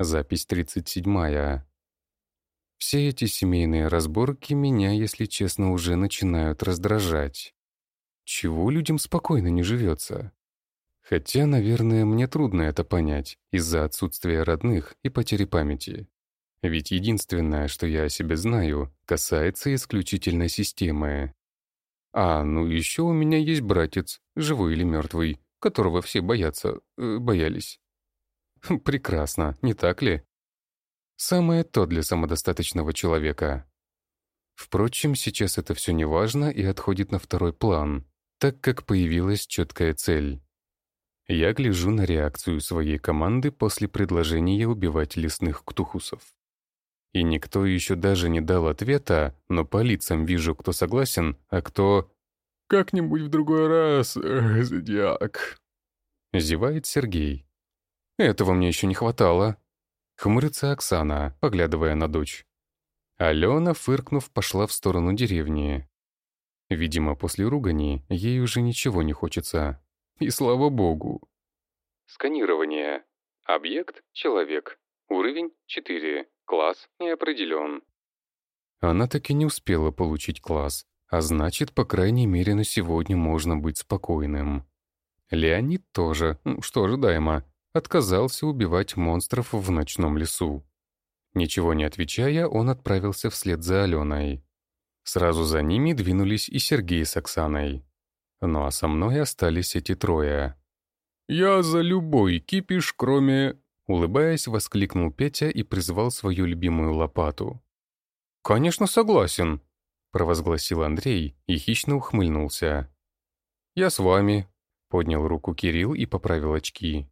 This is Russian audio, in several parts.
Запись 37. Все эти семейные разборки меня, если честно, уже начинают раздражать. Чего людям спокойно не живется? Хотя, наверное, мне трудно это понять из-за отсутствия родных и потери памяти. Ведь единственное, что я о себе знаю, касается исключительно системы. А, ну еще у меня есть братец, живой или мертвый, которого все боятся, э, боялись. Прекрасно, не так ли? Самое то для самодостаточного человека. Впрочем, сейчас это все не важно и отходит на второй план, так как появилась четкая цель. Я гляжу на реакцию своей команды после предложения убивать лесных ктухусов. И никто еще даже не дал ответа, но по лицам вижу, кто согласен, а кто... «Как-нибудь в другой раз, э, зодиак», — зевает Сергей. «Этого мне еще не хватало», — хмурится Оксана, поглядывая на дочь. Алена, фыркнув, пошла в сторону деревни. Видимо, после ругани ей уже ничего не хочется. И слава богу. Сканирование. Объект — человек. Уровень — 4. Класс не определен. Она так и не успела получить класс, а значит, по крайней мере, на сегодня можно быть спокойным. Леонид тоже, что ожидаемо, отказался убивать монстров в ночном лесу. Ничего не отвечая, он отправился вслед за Аленой. Сразу за ними двинулись и Сергей с Оксаной. Ну а со мной остались эти трое. «Я за любой кипиш, кроме Улыбаясь, воскликнул Петя и призвал свою любимую лопату. «Конечно, согласен», — провозгласил Андрей и хищно ухмыльнулся. «Я с вами», — поднял руку Кирилл и поправил очки.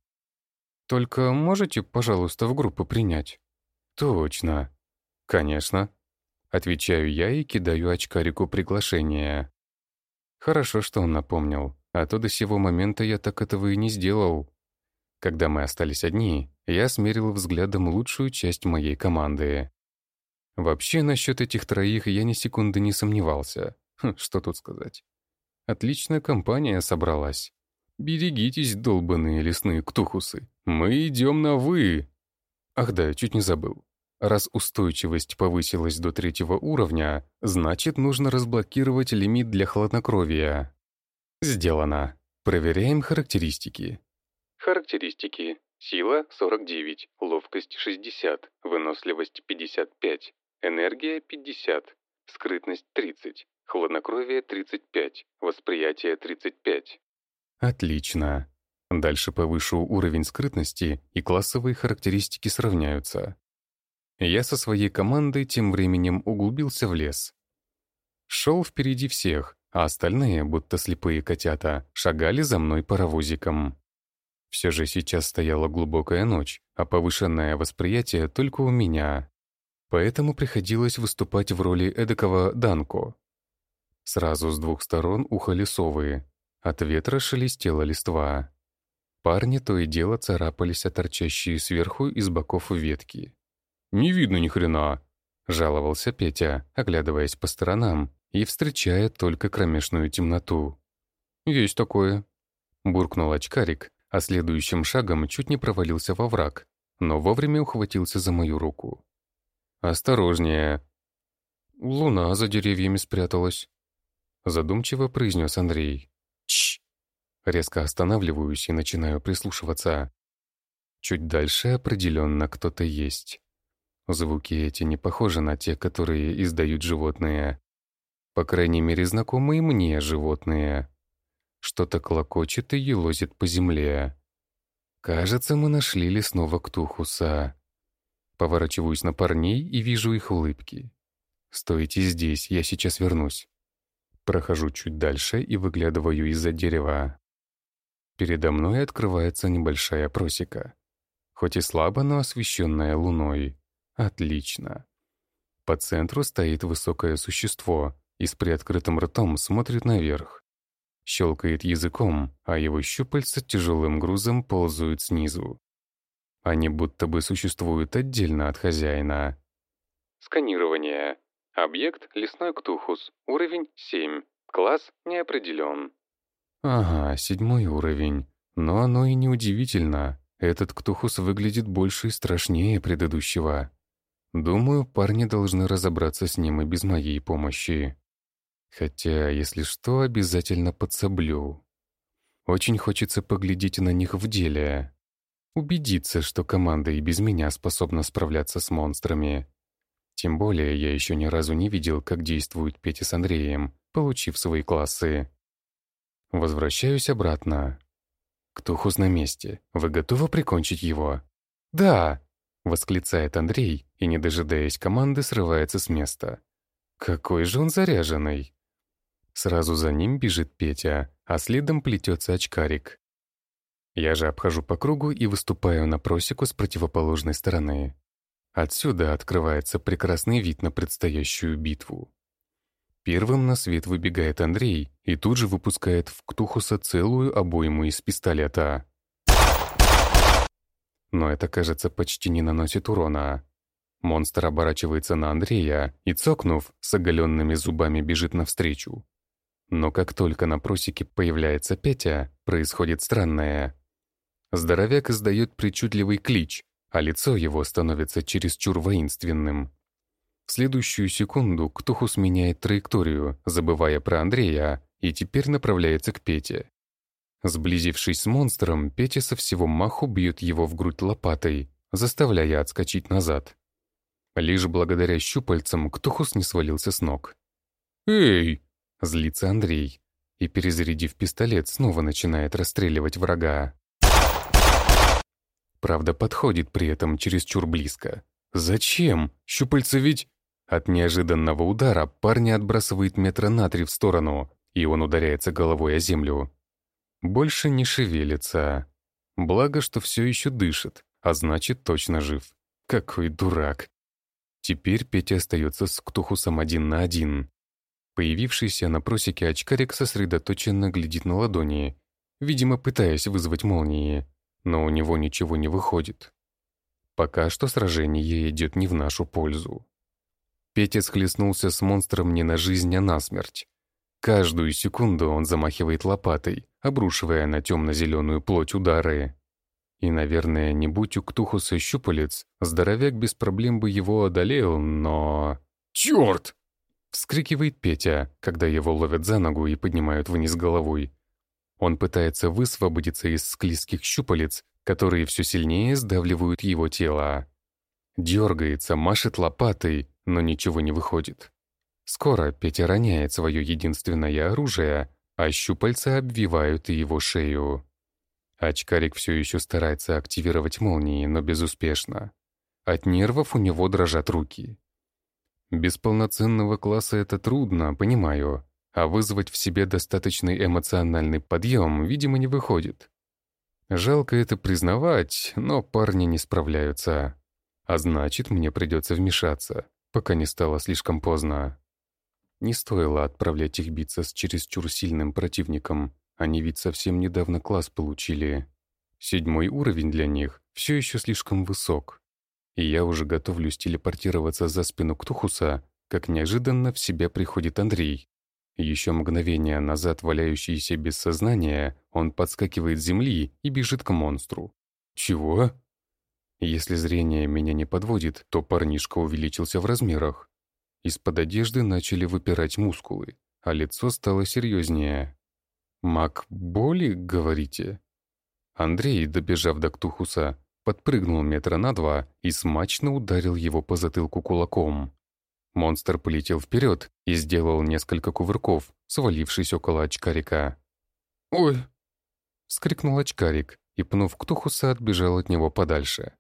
«Только можете, пожалуйста, в группу принять?» «Точно». «Конечно». Отвечаю я и кидаю очкарику приглашение. Хорошо, что он напомнил, а то до сего момента я так этого и не сделал. Когда мы остались одни, я смерил взглядом лучшую часть моей команды. Вообще, насчет этих троих я ни секунды не сомневался. Хм, что тут сказать. Отличная компания собралась. Берегитесь, долбанные лесные ктухусы. Мы идем на «вы». Ах да, чуть не забыл. Раз устойчивость повысилась до третьего уровня, значит, нужно разблокировать лимит для хладнокровия. Сделано. Проверяем характеристики. Характеристики. Сила 49, ловкость 60, выносливость 55, энергия 50, скрытность 30, хладнокровие 35, восприятие 35. Отлично. Дальше повышу уровень скрытности, и классовые характеристики сравняются. Я со своей командой тем временем углубился в лес. Шел впереди всех, а остальные, будто слепые котята, шагали за мной паровозиком. Все же сейчас стояла глубокая ночь, а повышенное восприятие только у меня. Поэтому приходилось выступать в роли эдакого Данко. Сразу с двух сторон ухали совы. От ветра шелестела листва. Парни то и дело царапались о торчащие сверху из боков ветки. «Не видно ни хрена!» — жаловался Петя, оглядываясь по сторонам и встречая только кромешную темноту. «Есть такое», — буркнул очкарик, а следующим шагом чуть не провалился во враг, но вовремя ухватился за мою руку. «Осторожнее!» «Луна за деревьями спряталась», — задумчиво произнес Андрей. Резко останавливаюсь и начинаю прислушиваться. Чуть дальше определенно кто-то есть. Звуки эти не похожи на те, которые издают животные. По крайней мере, знакомые мне животные. Что-то клокочет и елозит по земле. Кажется, мы нашли лесного ктухуса. Поворачиваюсь на парней и вижу их улыбки. «Стойте здесь, я сейчас вернусь». Прохожу чуть дальше и выглядываю из-за дерева. Передо мной открывается небольшая просека. Хоть и слабо, но освещенная луной. Отлично. По центру стоит высокое существо и с приоткрытым ртом смотрит наверх. Щелкает языком, а его щупальца тяжелым грузом ползают снизу. Они будто бы существуют отдельно от хозяина. Сканирование. Объект — лесной ктухус. Уровень — 7. Класс не определен. Ага, седьмой уровень. Но оно и не удивительно. Этот Ктухус выглядит больше и страшнее предыдущего. Думаю, парни должны разобраться с ним и без моей помощи. Хотя, если что, обязательно подсоблю. Очень хочется поглядеть на них в деле. Убедиться, что команда и без меня способна справляться с монстрами. Тем более я еще ни разу не видел, как действуют Петя с Андреем, получив свои классы. Возвращаюсь обратно. Ктухус на месте. Вы готовы прикончить его? «Да!» — восклицает Андрей и, не дожидаясь команды, срывается с места. «Какой же он заряженный!» Сразу за ним бежит Петя, а следом плетется очкарик. Я же обхожу по кругу и выступаю на просеку с противоположной стороны. Отсюда открывается прекрасный вид на предстоящую битву. Первым на свет выбегает Андрей и тут же выпускает в Ктухуса целую обойму из пистолета. Но это, кажется, почти не наносит урона. Монстр оборачивается на Андрея и, цокнув, с оголенными зубами бежит навстречу. Но как только на просеке появляется Петя, происходит странное. Здоровяк издает причудливый клич, а лицо его становится чересчур воинственным. Следующую секунду Ктухус меняет траекторию, забывая про Андрея, и теперь направляется к Пете. Сблизившись с монстром, Петя со всего маху бьет его в грудь лопатой, заставляя отскочить назад. Лишь благодаря щупальцам Ктухус не свалился с ног. «Эй!» — злится Андрей, и, перезарядив пистолет, снова начинает расстреливать врага. Правда, подходит при этом чересчур близко. «Зачем? Щупальца ведь...» От неожиданного удара парня отбрасывает метра на три в сторону, и он ударяется головой о землю. Больше не шевелится. Благо, что все еще дышит, а значит, точно жив. Какой дурак. Теперь Петя остается с Ктухусом один на один. Появившийся на просеке очкарик сосредоточенно глядит на ладони, видимо, пытаясь вызвать молнии, но у него ничего не выходит. Пока что сражение идет не в нашу пользу. Петя схлестнулся с монстром не на жизнь, а на смерть. Каждую секунду он замахивает лопатой, обрушивая на темно-зеленую плоть удары. И, наверное, не будь у Ктухуса щупалец, здоровяк без проблем бы его одолел, но... «Черт!» — вскрикивает Петя, когда его ловят за ногу и поднимают вниз головой. Он пытается высвободиться из склизких щупалец, которые все сильнее сдавливают его тело. Дергается, машет лопатой, но ничего не выходит. Скоро Петя роняет свое единственное оружие, а щупальца обвивают его шею. Очкарик все еще старается активировать молнии, но безуспешно. От нервов у него дрожат руки. Без полноценного класса это трудно, понимаю, а вызвать в себе достаточный эмоциональный подъем, видимо, не выходит. Жалко это признавать, но парни не справляются. А значит, мне придется вмешаться, пока не стало слишком поздно. Не стоило отправлять их биться с чересчур сильным противником. Они ведь совсем недавно класс получили. Седьмой уровень для них все еще слишком высок. И я уже готовлюсь телепортироваться за спину Ктухуса, как неожиданно в себя приходит Андрей. Еще мгновение назад валяющийся без сознания, он подскакивает с земли и бежит к монстру. «Чего?» Если зрение меня не подводит, то парнишка увеличился в размерах. Из-под одежды начали выпирать мускулы, а лицо стало серьезнее. «Маг боли, говорите?» Андрей, добежав до Ктухуса, подпрыгнул метра на два и смачно ударил его по затылку кулаком. Монстр полетел вперед и сделал несколько кувырков, свалившись около очкарика. «Ой!» — скрикнул очкарик и, пнув Ктухуса, отбежал от него подальше.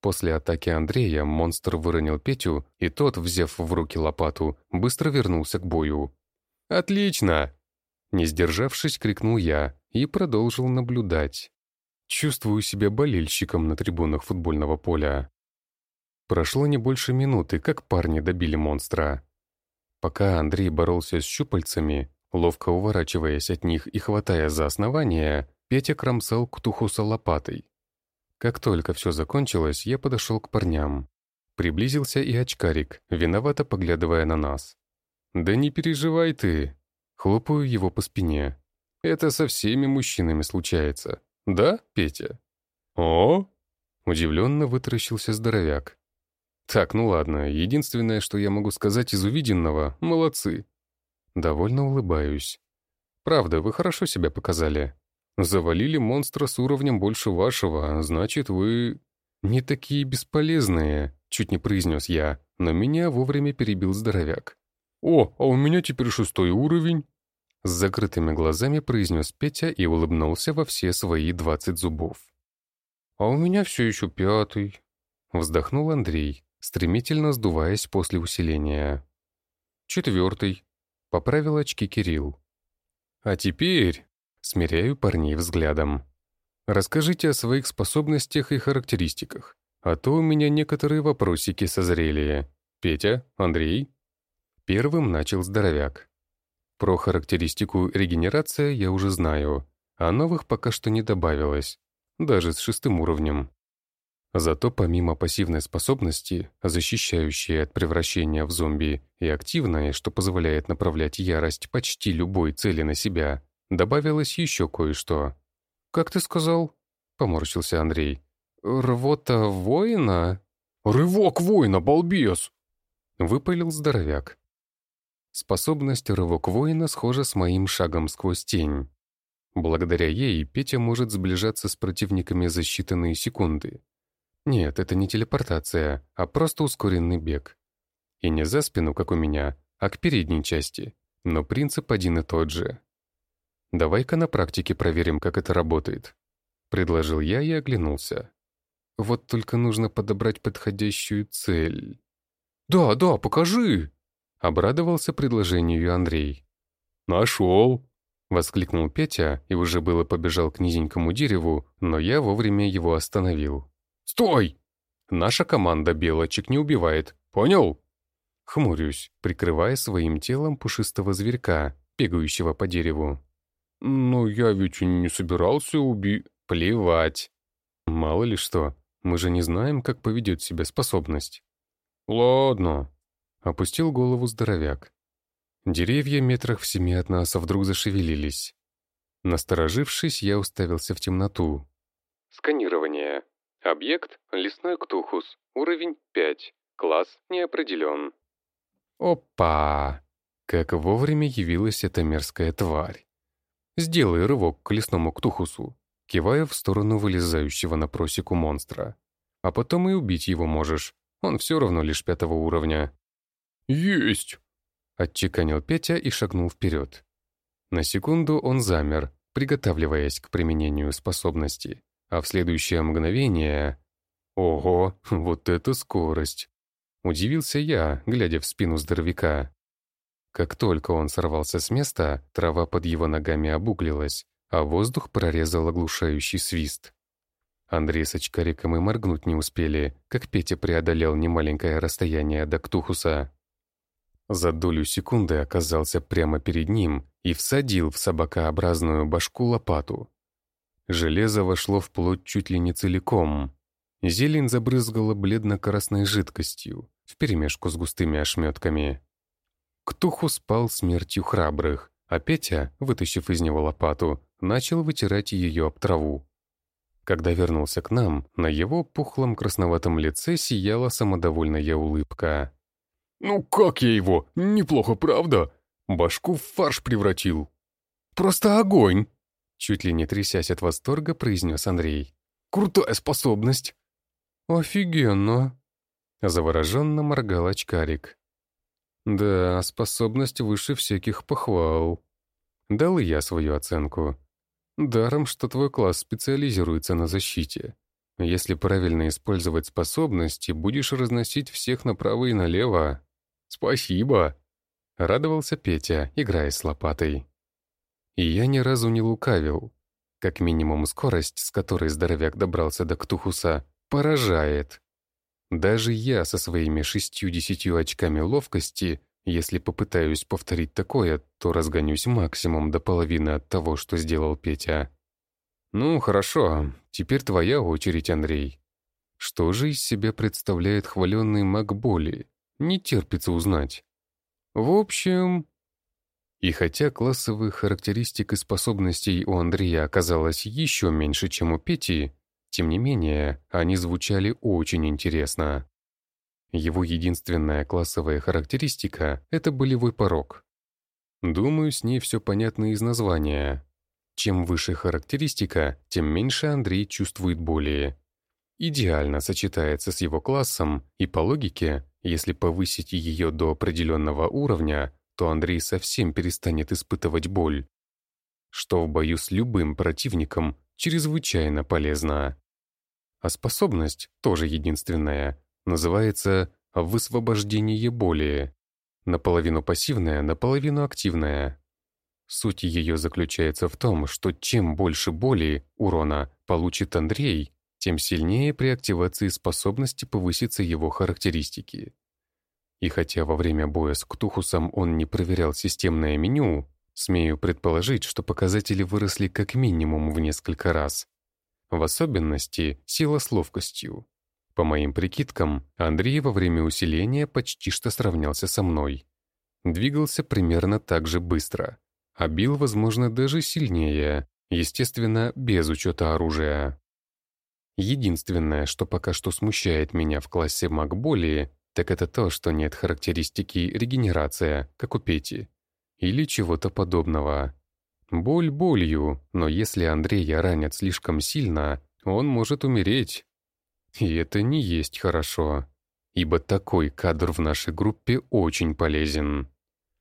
После атаки Андрея монстр выронил Петю, и тот, взяв в руки лопату, быстро вернулся к бою. «Отлично!» Не сдержавшись, крикнул я и продолжил наблюдать. Чувствую себя болельщиком на трибунах футбольного поля. Прошло не больше минуты, как парни добили монстра. Пока Андрей боролся с щупальцами, ловко уворачиваясь от них и хватая за основание, Петя кромсал Ктухуса лопатой. Как только все закончилось, я подошел к парням. Приблизился и очкарик, виновато поглядывая на нас. «Да не переживай ты!» Хлопаю его по спине. «Это со всеми мужчинами случается. Да, Петя?» «О?» — удивленно вытаращился здоровяк. «Так, ну ладно, единственное, что я могу сказать из увиденного — молодцы». Довольно улыбаюсь. «Правда, вы хорошо себя показали. Завалили монстра с уровнем больше вашего, значит, вы не такие бесполезные», — чуть не произнес я, но меня вовремя перебил здоровяк. «О, а у меня теперь шестой уровень!» С закрытыми глазами произнес Петя и улыбнулся во все свои двадцать зубов. «А у меня все еще пятый», — вздохнул Андрей, стремительно сдуваясь после усиления. «Четвертый», — поправил очки Кирилл. «А теперь...» — смиряю парней взглядом. «Расскажите о своих способностях и характеристиках, а то у меня некоторые вопросики созрели. Петя, Андрей?» Первым начал здоровяк. Про характеристику регенерация я уже знаю, а новых пока что не добавилось, даже с шестым уровнем. Зато помимо пассивной способности, защищающей от превращения в зомби, и активной, что позволяет направлять ярость почти любой цели на себя, добавилось еще кое-что. «Как ты сказал?» — поморщился Андрей. «Рвота воина?» «Рывок воина, балбес!» — выпалил здоровяк. Способность рывок воина схожа с моим шагом сквозь тень. Благодаря ей Петя может сближаться с противниками за считанные секунды. Нет, это не телепортация, а просто ускоренный бег. И не за спину, как у меня, а к передней части. Но принцип один и тот же. «Давай-ка на практике проверим, как это работает», — предложил я и оглянулся. «Вот только нужно подобрать подходящую цель». «Да, да, покажи!» Обрадовался предложению Андрей. «Нашел!» — воскликнул Петя и уже было побежал к низенькому дереву, но я вовремя его остановил. «Стой! Наша команда белочек не убивает, понял?» Хмурюсь, прикрывая своим телом пушистого зверька, бегающего по дереву. «Но я ведь не собирался уби...» «Плевать. Мало ли что, мы же не знаем, как поведет себя способность». «Ладно», Опустил голову здоровяк. Деревья метрах в семи от нас вдруг зашевелились. Насторожившись, я уставился в темноту. Сканирование. Объект — лесной ктухус. Уровень 5. Класс не определен. Опа! Как вовремя явилась эта мерзкая тварь. Сделай рывок к лесному ктухусу, кивая в сторону вылезающего на просеку монстра. А потом и убить его можешь. Он все равно лишь пятого уровня. «Есть!» — отчеканил Петя и шагнул вперед. На секунду он замер, приготавливаясь к применению способности, а в следующее мгновение... Ого, вот это скорость! Удивился я, глядя в спину здоровяка. Как только он сорвался с места, трава под его ногами обуглилась, а воздух прорезал оглушающий свист. Андрей с очкариком и моргнуть не успели, как Петя преодолел немаленькое расстояние до Ктухуса. За долю секунды оказался прямо перед ним и всадил в собакообразную башку лопату. Железо вошло в плоть чуть ли не целиком. Зелень забрызгала бледно-красной жидкостью, вперемешку с густыми ошметками. Ктуху спал смертью храбрых, а Петя, вытащив из него лопату, начал вытирать ее об траву. Когда вернулся к нам, на его пухлом красноватом лице сияла самодовольная улыбка. «Ну как я его? Неплохо, правда? Башку в фарш превратил». «Просто огонь!» Чуть ли не трясясь от восторга, произнес Андрей. «Крутая способность!» «Офигенно!» Завороженно моргал очкарик. «Да, способность выше всяких похвал». Дал и я свою оценку. Даром, что твой класс специализируется на защите. Если правильно использовать способности, будешь разносить всех направо и налево. «Спасибо!» — радовался Петя, играя с лопатой. И я ни разу не лукавил. Как минимум скорость, с которой здоровяк добрался до Ктухуса, поражает. Даже я со своими шестью-десятью очками ловкости, если попытаюсь повторить такое, то разгонюсь максимум до половины от того, что сделал Петя. Ну, хорошо, теперь твоя очередь, Андрей. Что же из себя представляет хваленный маг боли? Не терпится узнать. В общем... И хотя классовых характеристик и способностей у Андрея оказалось еще меньше, чем у Пети, Тем не менее, они звучали очень интересно. Его единственная классовая характеристика — это болевой порог. Думаю, с ней все понятно из названия. Чем выше характеристика, тем меньше Андрей чувствует боли. Идеально сочетается с его классом, и по логике, если повысить ее до определенного уровня, то Андрей совсем перестанет испытывать боль. Что в бою с любым противником чрезвычайно полезно. А способность, тоже единственная, называется «высвобождение боли». Наполовину пассивная, наполовину активная. Суть ее заключается в том, что чем больше боли, урона, получит Андрей, тем сильнее при активации способности повысятся его характеристики. И хотя во время боя с Ктухусом он не проверял системное меню, смею предположить, что показатели выросли как минимум в несколько раз. В особенности сила с ловкостью. По моим прикидкам, Андрей во время усиления почти что сравнялся со мной. Двигался примерно так же быстро, а бил, возможно, даже сильнее, естественно, без учета оружия. Единственное, что пока что смущает меня в классе Макболи, так это то, что нет характеристики регенерация, как у Пети, или чего-то подобного. Боль болью, но если Андрея ранят слишком сильно, он может умереть. И это не есть хорошо, ибо такой кадр в нашей группе очень полезен.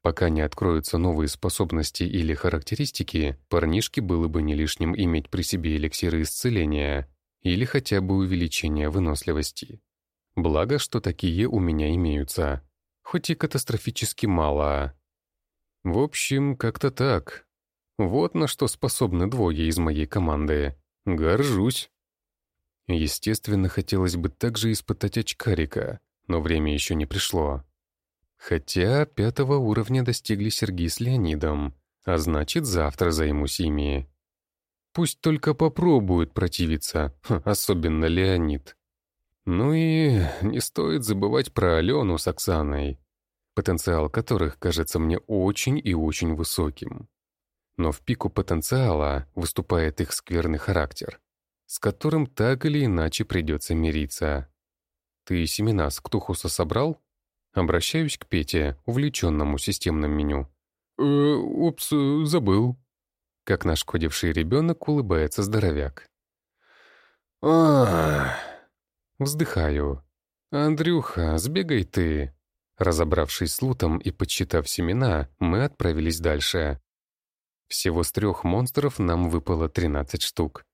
Пока не откроются новые способности или характеристики, парнишке было бы не лишним иметь при себе эликсиры исцеления или хотя бы увеличение выносливости. Благо, что такие у меня имеются, хоть и катастрофически мало. В общем, как-то так. Вот на что способны двое из моей команды. Горжусь. Естественно, хотелось бы также испытать очкарика, но время еще не пришло. Хотя пятого уровня достигли Сергей с Леонидом, а значит, завтра займусь ими. Пусть только попробуют противиться, особенно Леонид. Ну и не стоит забывать про Алену с Оксаной, потенциал которых кажется мне очень и очень высоким. Но в пику потенциала выступает их скверный характер с которым так или иначе придется мириться. «Ты семена с Ктухуса собрал?» Обращаюсь к Пете, увлеченному системным меню. «Э, упс, забыл». Как нашкодивший ребенок улыбается здоровяк. Ах. Вздыхаю. «Андрюха, сбегай ты». Разобравшись с лутом и подсчитав семена, мы отправились дальше. Всего с трех монстров нам выпало 13 штук.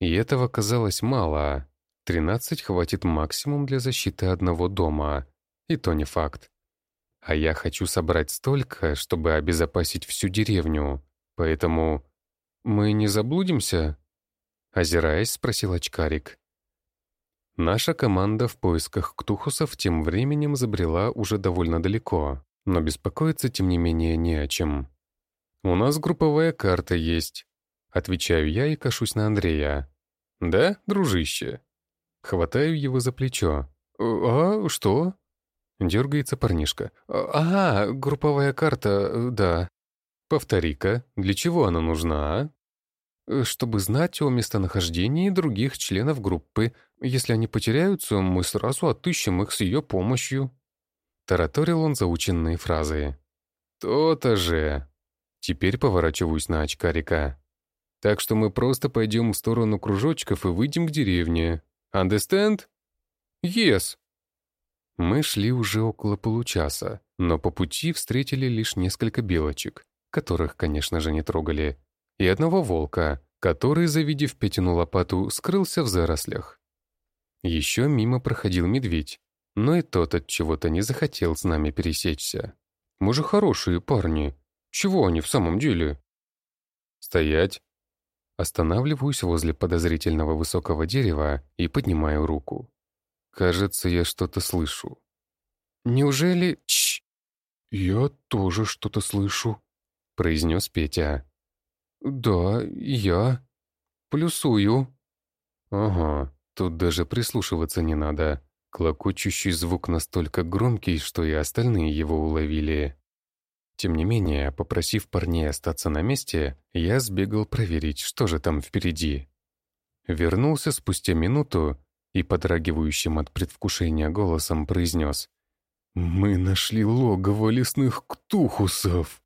И этого казалось мало. Тринадцать хватит максимум для защиты одного дома. И то не факт. А я хочу собрать столько, чтобы обезопасить всю деревню. Поэтому... Мы не заблудимся? Озираясь, спросил очкарик. Наша команда в поисках ктухусов тем временем забрела уже довольно далеко, но беспокоиться, тем не менее, не о чем. У нас групповая карта есть, Отвечаю я и кашусь на Андрея. «Да, дружище?» Хватаю его за плечо. «А, что?» Дергается парнишка. «Ага, групповая карта, да». «Повтори-ка, для чего она нужна, а?» «Чтобы знать о местонахождении других членов группы. Если они потеряются, мы сразу отыщем их с ее помощью». Тараторил он заученные фразы. «То-то же!» Теперь поворачиваюсь на очкарика. Так что мы просто пойдем в сторону кружочков и выйдем к деревне. Understand? Yes. Мы шли уже около получаса, но по пути встретили лишь несколько белочек, которых, конечно же, не трогали, и одного волка, который, завидев Петину лопату, скрылся в зарослях. Еще мимо проходил медведь, но и тот от чего-то не захотел с нами пересечься. Мы же хорошие парни. Чего они в самом деле? Стоять. Останавливаюсь возле подозрительного высокого дерева и поднимаю руку. Кажется, я что-то слышу. Неужели... Чш! Я тоже что-то слышу, произнес Петя. Да, я. Плюсую. Ага, тут даже прислушиваться не надо. Клокочущий звук настолько громкий, что и остальные его уловили. Тем не менее, попросив парней остаться на месте, я сбегал проверить, что же там впереди. Вернулся спустя минуту и подрагивающим от предвкушения голосом произнес «Мы нашли логово лесных ктухусов!»